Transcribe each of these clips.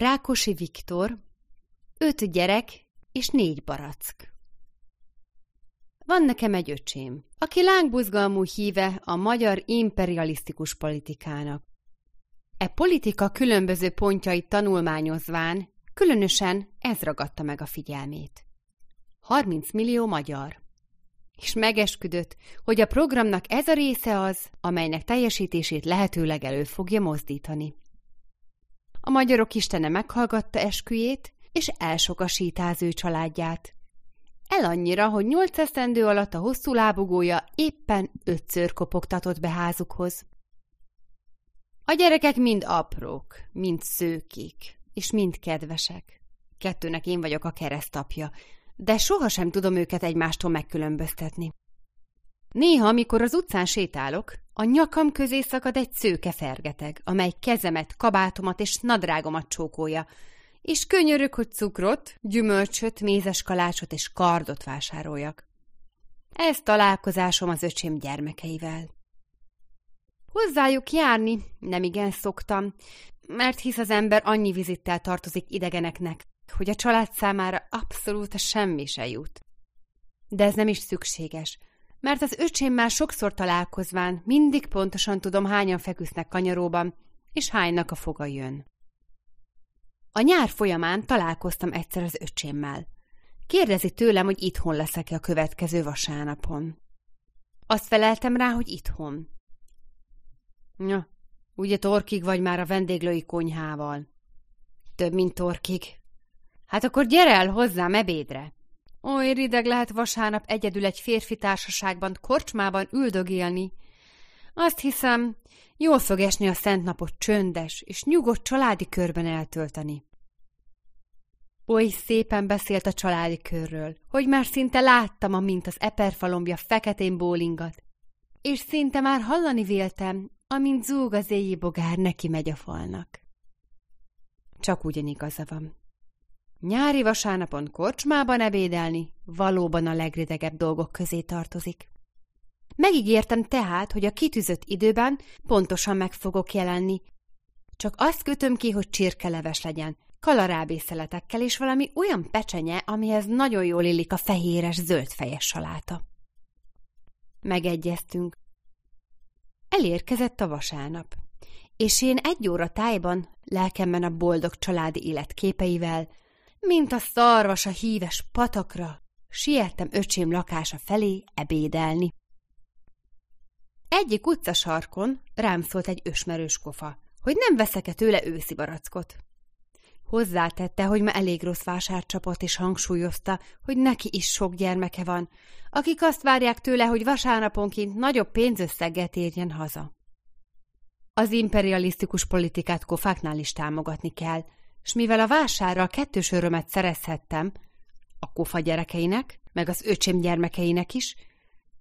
Rákosi Viktor, öt gyerek és négy barack. Van nekem egy öcsém, aki lángbuzgalmú híve a magyar imperialisztikus politikának. E politika különböző pontjait tanulmányozván, különösen ez ragadta meg a figyelmét. 30 millió magyar. És megesküdött, hogy a programnak ez a része az, amelynek teljesítését lehetőleg elő fogja mozdítani. A magyarok istene meghallgatta esküjét, és elsokasítá ő családját. El annyira, hogy nyolc esztendő alatt a hosszú lábugója éppen ötször kopogtatott be házukhoz. A gyerekek mind aprók, mind szőkék, és mind kedvesek. Kettőnek én vagyok a keresztapja, de sohasem tudom őket egymástól megkülönböztetni. Néha, amikor az utcán sétálok, a nyakam közé szakad egy szőke fergeteg, amely kezemet, kabátomat és nadrágomat csókolja, és könyörök, hogy cukrot, gyümölcsöt, mézes kalácsot és kardot vásároljak. Ez találkozásom az öcsém gyermekeivel. Hozzájuk járni nem igen szoktam, mert hisz az ember annyi vizittel tartozik idegeneknek, hogy a család számára abszolút semmi se jut. De ez nem is szükséges, mert az öcsém már sokszor találkozván mindig pontosan tudom, hányan feküsznek kanyaróban, és hánynak a foga jön. A nyár folyamán találkoztam egyszer az öcsémmel. Kérdezi tőlem, hogy itthon leszek-e a következő vasárnapon. Azt feleltem rá, hogy itthon. Ja, ugye torkig vagy már a vendéglői konyhával? Több, mint torkig. Hát akkor gyere el hozzám ebédre. Oly rideg lehet vasárnap egyedül egy férfi társaságban, korcsmában üldögélni. Azt hiszem, jól fog esni a szent napot csöndes és nyugodt családi körben eltölteni. Oly szépen beszélt a családi körről, hogy már szinte láttam, amint az eperfalombja feketén bólingat, és szinte már hallani véltem, amint zúg az éjjé bogár neki megy a falnak. Csak ugyan igaza van. Nyári vasárnapon korcsmában ebédelni valóban a legridegebb dolgok közé tartozik. Megígértem tehát, hogy a kitűzött időben pontosan meg fogok jelenni. Csak azt kötöm ki, hogy csirkeleves legyen, kalarábészeletekkel és valami olyan pecsenye, amihez nagyon jól illik a fehéres, zöldfejes saláta. Megegyeztünk. Elérkezett a vasárnap, és én egy óra tájban, lelkemben a boldog családi élet képeivel, mint a szarvas a híves patakra, siettem öcsém lakása felé ebédelni. Egyik utcasarkon rám szólt egy ösmerős kofa, hogy nem veszek-e tőle őszi barackot. Hozzátette, hogy ma elég rossz vásárcsapot, és hangsúlyozta, hogy neki is sok gyermeke van, akik azt várják tőle, hogy vasárnaponként nagyobb pénzösszeggel térjen haza. Az imperialisztikus politikát kofáknál is támogatni kell, s mivel a vásárral kettős örömet szerezhettem, a kofa gyerekeinek, meg az öcsém gyermekeinek is,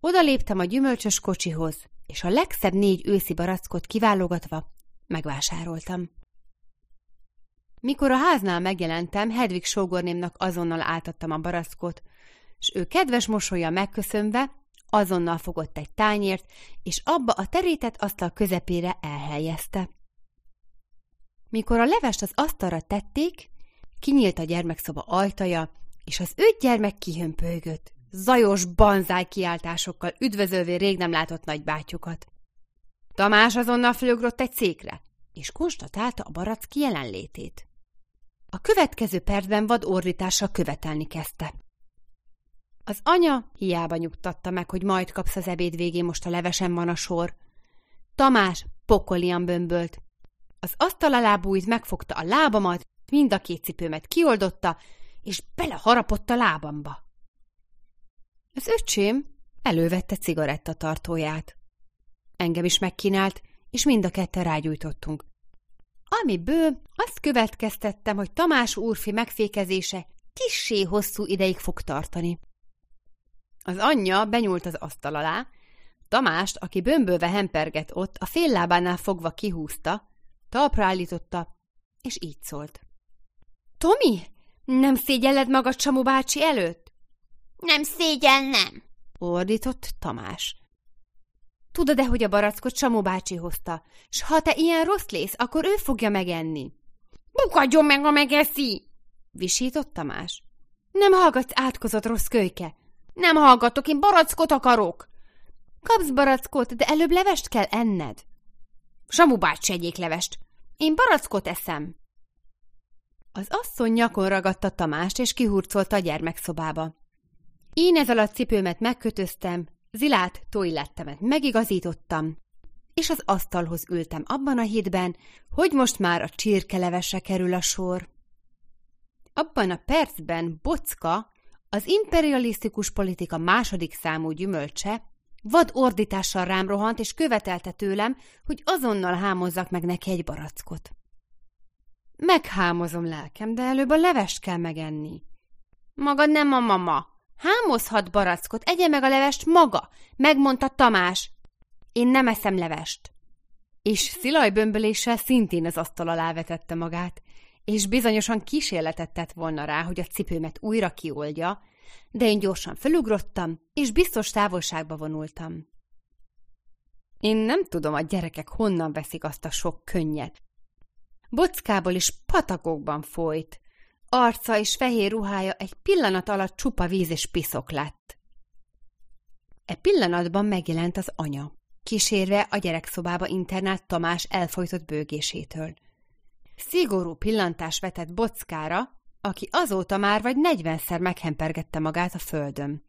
oda léptem a gyümölcsös kocsihoz, és a legszebb négy őszi barackot kiválogatva megvásároltam. Mikor a háznál megjelentem, Hedvig sógornémnak azonnal átadtam a barackot, és ő kedves mosolya megköszönve azonnal fogott egy tányért, és abba a terített asztal közepére elhelyezte. Mikor a levest az asztalra tették, kinyílt a gyermekszoba ajtaja, és az öt gyermek kihömpölygött, zajos banzáj kiáltásokkal üdvözölvé rég nem látott nagybátyukat. Tamás azonnal fölugrott egy székre, és konstatálta a barack jelenlétét. A következő percben vad ordítással követelni kezdte. Az anya hiába nyugtatta meg, hogy majd kapsz az ebéd végén, most a levesen van a sor. Tamás pokolian bömbölt. Az asztal alá bújt, megfogta a lábamat, mind a két cipőmet kioldotta, és beleharapott a lábamba. Az öcsém elővette cigarettatartóját. Engem is megkínált, és mind a ketten rágyújtottunk. Amiből azt következtettem, hogy Tamás úrfi megfékezése kissé hosszú ideig fog tartani. Az anyja benyúlt az asztal alá, Tamást, aki bömbölve hemperget ott, a fél lábánál fogva kihúzta, talpra állította, és így szólt. Tomi, nem szégyelled magad Csamu bácsi előtt? Nem szégyellem, ordított Tamás. Tudod-e, hogy a barackot Samu bácsi hozta, s ha te ilyen rossz lész, akkor ő fogja megenni. Pukadjon meg, ha megeszi! Visított Tamás. Nem hallgatsz átkozott rossz kölyke. Nem hallgatok, én barackot akarok. Kapsz barackot, de előbb levest kell enned. Samu bácsi egyék levest. Én barackot eszem. Az asszony nyakon ragadta Tamást, és kihurcolta a gyermekszobába. Én ez alatt cipőmet megkötöztem, Zilát tojlettemet megigazítottam, és az asztalhoz ültem abban a hitben, hogy most már a csirkelevesre kerül a sor. Abban a percben Bocka, az imperialisztikus politika második számú gyümölcse, vad ordítással rám rohant, és követelte tőlem, hogy azonnal hámozzak meg neki egy barackot. Meghámozom lelkem, de előbb a levest kell megenni. Maga nem a mama. Hámozhat barackot, egye meg a levest maga, megmondta Tamás. Én nem eszem levest. És szilajbömböléssel szintén az asztal alá vetette magát, és bizonyosan kísérletet tett volna rá, hogy a cipőmet újra kioldja, de én gyorsan felugrottam, és biztos távolságba vonultam. Én nem tudom, a gyerekek honnan veszik azt a sok könnyet. Bockából is patakokban folyt. Arca és fehér ruhája egy pillanat alatt csupa víz és piszok lett. E pillanatban megjelent az anya, kísérve a gyerekszobába internált Tamás elfolytott bőgésétől. Szigorú pillantás vetett Bockára, aki azóta már vagy negyvenszer meghempergette magát a földön.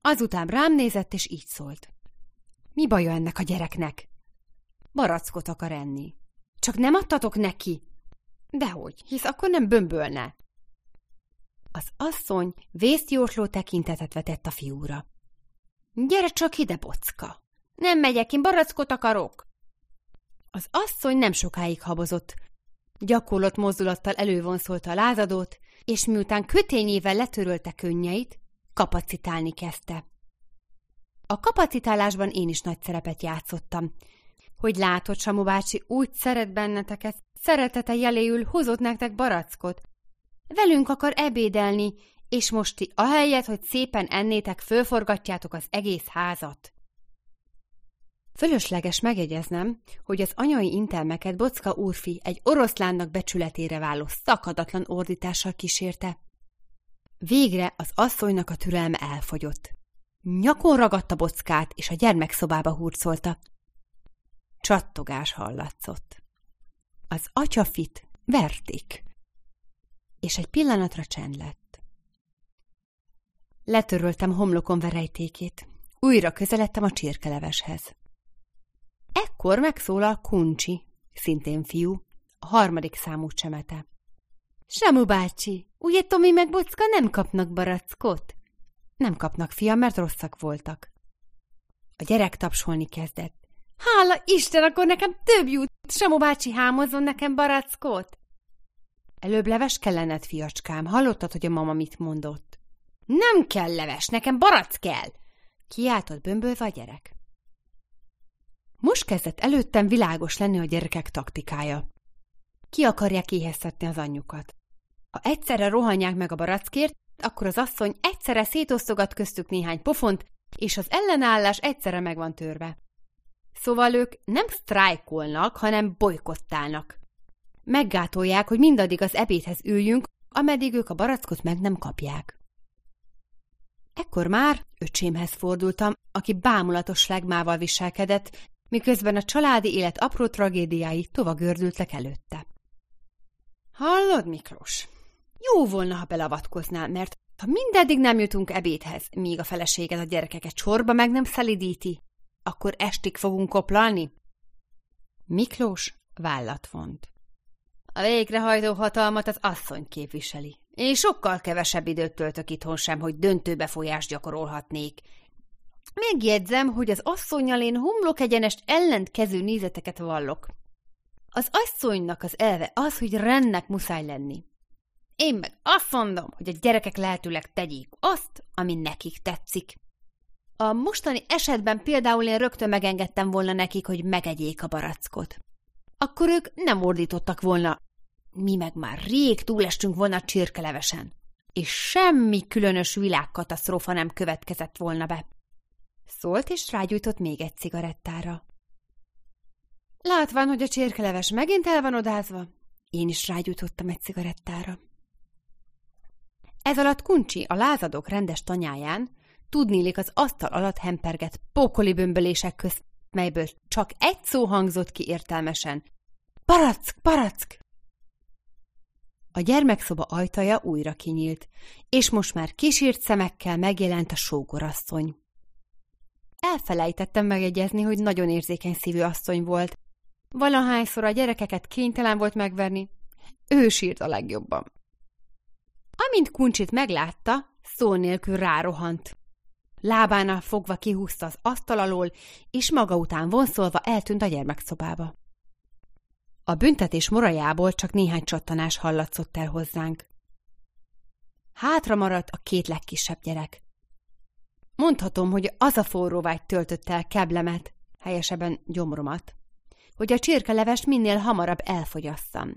Azután rám nézett, és így szólt. Mi baja ennek a gyereknek? Barackot akar enni. Csak nem adtatok neki? Dehogy, hisz akkor nem bömbölne. Az asszony vészjósló tekintetet vetett a fiúra. Gyere csak ide, bocka! Nem megyek, én barackot akarok! Az asszony nem sokáig habozott, Gyakorlott mozdulattal elővonszolta a lázadót, és miután kötényével letörölte könnyeit, kapacitálni kezdte. A kapacitálásban én is nagy szerepet játszottam. Hogy látod, Samu bácsi úgy szeret benneteket, szeretete jeléül hozott nektek barackot. Velünk akar ebédelni, és most ti ahelyett, hogy szépen ennétek, fölforgatjátok az egész házat. Fölösleges megjegyeznem, hogy az anyai intelmeket Bocka úrfi egy oroszlánnak becsületére váló szakadatlan ordítással kísérte. Végre az asszonynak a türelme elfogyott. Nyakon ragadta bockát, és a gyermekszobába hurcolta. Csattogás hallatszott. Az atyafit verték, és egy pillanatra csend lett. Letöröltem homlokon verejtékét. Újra közeledtem a csirkeleveshez. Ekkor megszólal Kuncsi, szintén fiú, a harmadik számú csemete. Samu bácsi, ugye Tomi meg Bocka nem kapnak barackot? Nem kapnak, fia, mert rosszak voltak. A gyerek tapsolni kezdett. Hála Isten, akkor nekem több jut! Samu bácsi hámozzon nekem barackot! Előbb leves kellenet, fiacskám. Hallottad, hogy a mama mit mondott? Nem kell leves, nekem barack kell! Kiáltott bömbölve a gyerek. Most kezdett előttem világos lenni a gyerekek taktikája. Ki akarják éheztetni az anyjukat. Ha egyszerre rohanják meg a barackért, akkor az asszony egyszerre szétosztogat köztük néhány pofont, és az ellenállás egyszerre meg van törve. Szóval ők nem sztrájkolnak, hanem bolykottálnak. Meggátolják, hogy mindaddig az ebédhez üljünk, ameddig ők a barackot meg nem kapják. Ekkor már öcsémhez fordultam, aki bámulatos legmával viselkedett, miközben a családi élet apró tragédiái tova gördültek előtte. Hallod, Miklós? Jó volna, ha belavatkoznál, mert ha mindeddig nem jutunk ebédhez, míg a feleséged a gyerekeket sorba meg nem szelidíti, akkor estig fogunk koplalni? Miklós vállat vont. A végrehajtó hatalmat az asszony képviseli. Én sokkal kevesebb időt töltök itthon sem, hogy döntőbefolyást gyakorolhatnék, Megjegyzem, hogy az asszonynal én homlok egyenest ellentkező nézeteket vallok. Az asszonynak az elve az, hogy rendnek muszáj lenni. Én meg azt mondom, hogy a gyerekek lehetőleg tegyék azt, ami nekik tetszik. A mostani esetben például én rögtön megengedtem volna nekik, hogy megegyék a barackot. Akkor ők nem ordítottak volna, mi meg már rég túlestünk volna csirkelevesen, és semmi különös világkatasztrófa nem következett volna be. Szólt, és rágyújtott még egy cigarettára. Látván, hogy a csirkeleves megint el van odázva, Én is rágyújtottam egy cigarettára. Ez alatt Kuncsi a lázadók rendes tanyáján tudnélik az asztal alatt hempergett pókoli bömbölések közt, melyből csak egy szó hangzott ki értelmesen. Barack, barack! A gyermekszoba ajtaja újra kinyílt, és most már kisírt szemekkel megjelent a sógorasszony. Elfelejtettem megegyezni, hogy nagyon érzékeny szívű asszony volt. Valahányszor a gyerekeket kénytelen volt megverni, ő sírt a legjobban. Amint Kuncsit meglátta, szó nélkül rárohant. Lábánál fogva kihúzta az asztal alól, és maga után vonszolva eltűnt a gyermekszobába. A büntetés morajából csak néhány csattanás hallatszott el hozzánk. Hátra maradt a két legkisebb gyerek. Mondhatom, hogy az a forró vágy töltött el keblemet, helyesebben gyomromat, hogy a csirkelevest minél hamarabb elfogyasszam.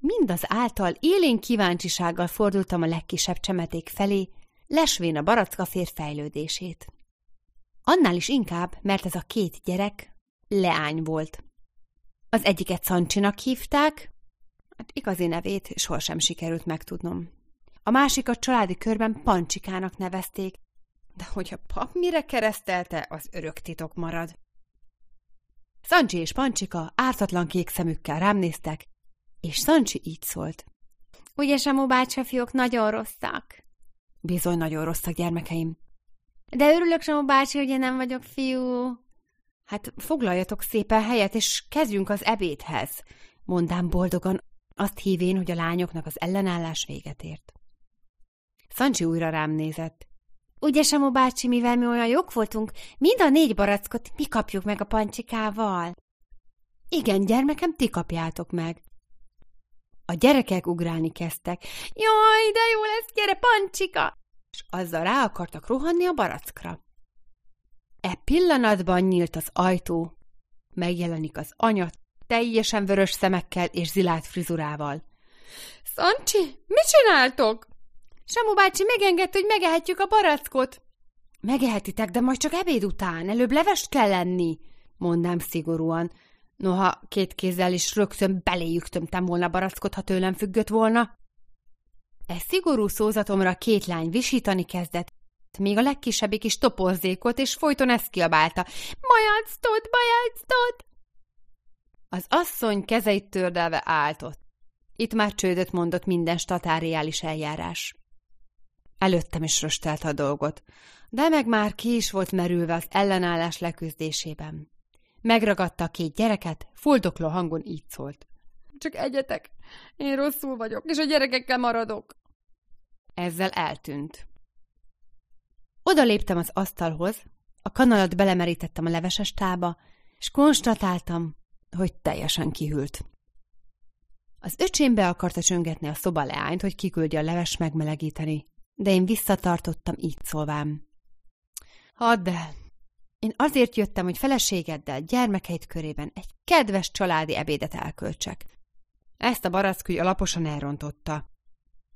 Mindaz által élén kíváncsisággal fordultam a legkisebb csemeték felé, lesvén a barackafér fejlődését. Annál is inkább, mert ez a két gyerek leány volt. Az egyiket Szancsinak hívták, hát igazi nevét sohasem sikerült megtudnom. A másikat családi körben Pancsikának nevezték, de hogy a pap mire keresztelte, az örök titok marad. Szancsi és Pancsika ártatlan kék szemükkel rám néztek, és Szancsi így szólt. Ugye, Samu bácsi, fiúk nagyon rosszak? Bizony nagyon rosszak, gyermekeim. De örülök, Samu bácsi, hogy én nem vagyok fiú. Hát foglaljatok szépen helyet, és kezdjünk az ebédhez, mondám boldogan, azt hívén, hogy a lányoknak az ellenállás véget ért. Szancsi újra rám nézett. Ugye, Samu bácsi, mivel mi olyan jók voltunk, mind a négy barackot mi kapjuk meg a pancsikával? Igen, gyermekem, ti kapjátok meg. A gyerekek ugrálni kezdtek. Jaj, de jó lesz, gyere, pancsika! És azzal rá akartak rohanni a barackra. E pillanatban nyílt az ajtó. Megjelenik az anya, teljesen vörös szemekkel és zilált frizurával. Szancsi, mit csináltok? Samu bácsi megengedte, hogy megehetjük a barackot. Megehetitek, de majd csak ebéd után, előbb levest kell lenni, mondám szigorúan. Noha két kézzel is rögtön beléjük tömtem volna barackot, ha tőlem függött volna. E szigorú szózatomra két lány visítani kezdett, még a legkisebbik is toporzékolt, és folyton ezt kiabálta. Bajactot, bajactot! Az asszony kezeit tördelve álltott. Itt már csődöt mondott minden statáriális eljárás. Előttem is röstelt a dolgot, de meg már ki is volt merülve az ellenállás leküzdésében. Megragadta a két gyereket, fuldokló hangon így szólt. Csak egyetek, én rosszul vagyok, és a gyerekekkel maradok. Ezzel eltűnt. Oda léptem az asztalhoz, a kanalat belemerítettem a leveses tába, és konstatáltam, hogy teljesen kihűlt. Az öcsém be akarta csöngetni a szoba leányt, hogy kiküldje a leves megmelegíteni, de én visszatartottam így szólvám. Hadd el! Én azért jöttem, hogy feleségeddel, gyermekeit körében egy kedves családi ebédet elköltsek. Ezt a barackügy alaposan elrontotta.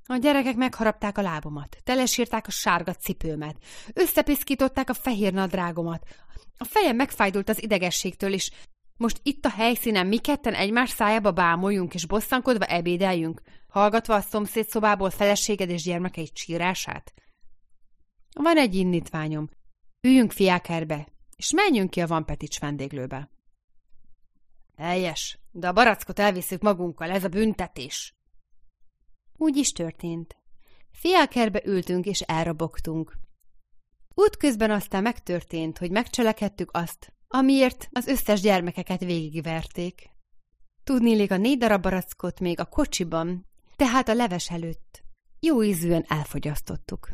A gyerekek megharapták a lábomat, telesírták a sárga cipőmet, összepiszkították a fehér nadrágomat. A fejem megfájdult az idegességtől, és most itt a helyszínen mi ketten egymás szájába bámoljunk és bosszankodva ebédeljünk, hallgatva a szomszéd szobából feleséged és gyermekei csírását? Van egy indítványom. Üljünk fiákerbe, és menjünk ki a Van Petics vendéglőbe. Helyes, de a barackot elviszük magunkkal, ez a büntetés. Úgy is történt. Fiákerbe ültünk és elrobogtunk. Útközben aztán megtörtént, hogy megcselekedtük azt, amiért az összes gyermekeket végigverték. Tudnélik a négy darab barackot még a kocsiban, tehát a leves előtt. Jó ízűen elfogyasztottuk.